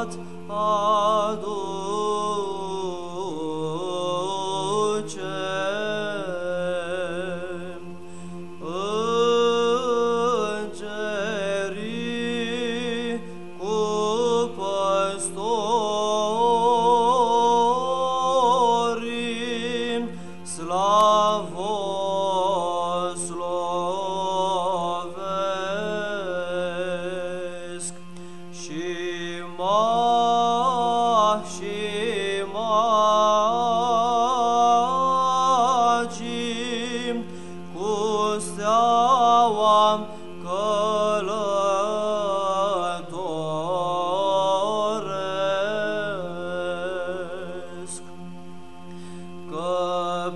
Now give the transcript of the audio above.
ad adonai călătoresc, că